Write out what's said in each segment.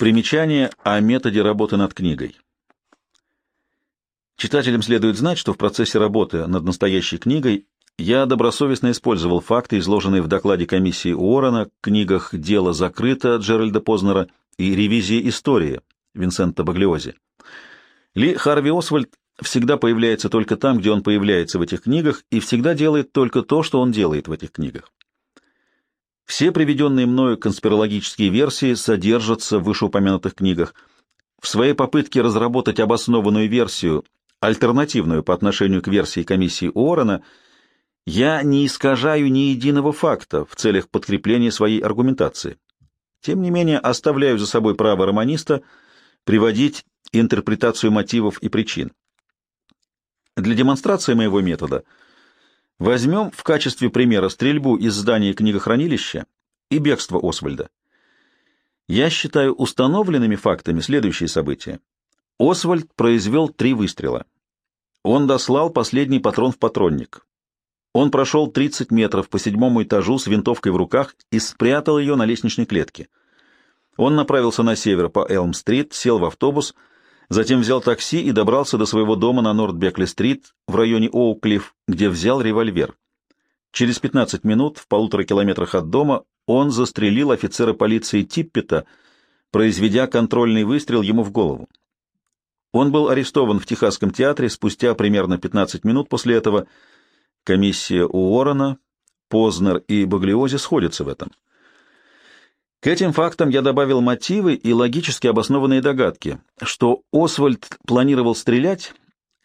Примечание о методе работы над книгой. Читателям следует знать, что в процессе работы над настоящей книгой я добросовестно использовал факты, изложенные в докладе комиссии Уоррена, книгах «Дело закрыто» Джеральда Познера и «Ревизия истории» Винсента Баглиози. Ли Харви Освальд всегда появляется только там, где он появляется в этих книгах, и всегда делает только то, что он делает в этих книгах. Все приведенные мною конспирологические версии содержатся в вышеупомянутых книгах. В своей попытке разработать обоснованную версию, альтернативную по отношению к версии комиссии Уоррена, я не искажаю ни единого факта в целях подкрепления своей аргументации. Тем не менее, оставляю за собой право романиста приводить интерпретацию мотивов и причин. Для демонстрации моего метода – Возьмем в качестве примера стрельбу из здания книгохранилища и бегство Освальда. Я считаю установленными фактами следующие события. Освальд произвел три выстрела. Он дослал последний патрон в патронник. Он прошел 30 метров по седьмому этажу с винтовкой в руках и спрятал ее на лестничной клетке. Он направился на север по Элм-стрит, сел в автобус — Затем взял такси и добрался до своего дома на Норд-Бекли-стрит в районе Оуклифф, где взял револьвер. Через 15 минут, в полутора километрах от дома, он застрелил офицера полиции Типпета, произведя контрольный выстрел ему в голову. Он был арестован в Техасском театре спустя примерно 15 минут после этого. Комиссия Уоррена, Познер и Баглиози сходятся в этом. К этим фактам я добавил мотивы и логически обоснованные догадки, что Освальд планировал стрелять,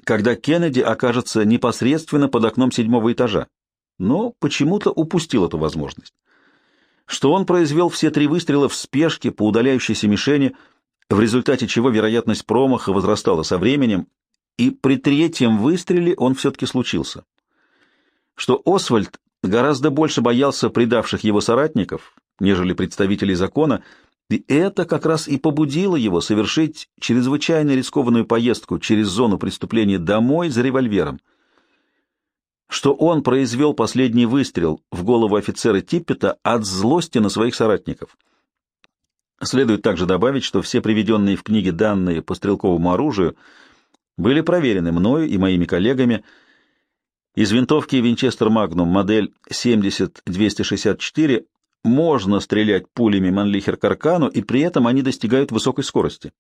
когда Кеннеди окажется непосредственно под окном седьмого этажа, но почему-то упустил эту возможность. Что он произвел все три выстрела в спешке по удаляющейся мишени, в результате чего вероятность промаха возрастала со временем, и при третьем выстреле он все-таки случился. Что Освальд гораздо больше боялся предавших его соратников, нежели представителей закона, и это как раз и побудило его совершить чрезвычайно рискованную поездку через зону преступления домой за револьвером. Что он произвел последний выстрел в голову офицера Типпета от злости на своих соратников. Следует также добавить, что все приведенные в книге данные по стрелковому оружию были проверены мною и моими коллегами. Из винтовки Винчестер Магнум модель 70-264 можно стрелять пулями Манлихер-Каркану, и при этом они достигают высокой скорости.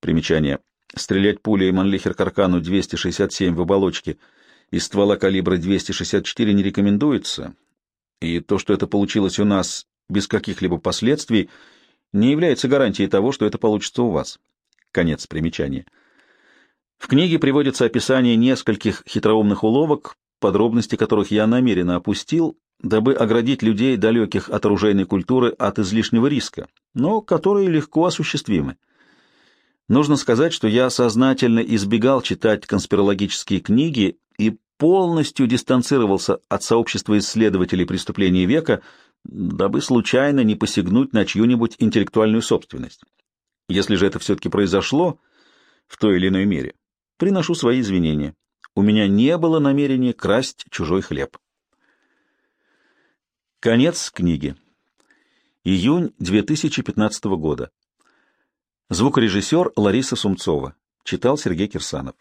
Примечание. Стрелять пулей Манлихер-Каркану 267 в оболочке из ствола калибра 264 не рекомендуется, и то, что это получилось у нас без каких-либо последствий, не является гарантией того, что это получится у вас. Конец примечания. В книге приводится описание нескольких хитроумных уловок, подробности которых я намеренно опустил, дабы оградить людей, далеких от оружейной культуры, от излишнего риска, но которые легко осуществимы. Нужно сказать, что я сознательно избегал читать конспирологические книги и полностью дистанцировался от сообщества исследователей преступлений века, дабы случайно не посягнуть на чью-нибудь интеллектуальную собственность. Если же это все-таки произошло в той или иной мере, приношу свои извинения. У меня не было намерения красть чужой хлеб. Конец книги. Июнь 2015 года. Звукорежиссер Лариса Сумцова. Читал Сергей Кирсанов.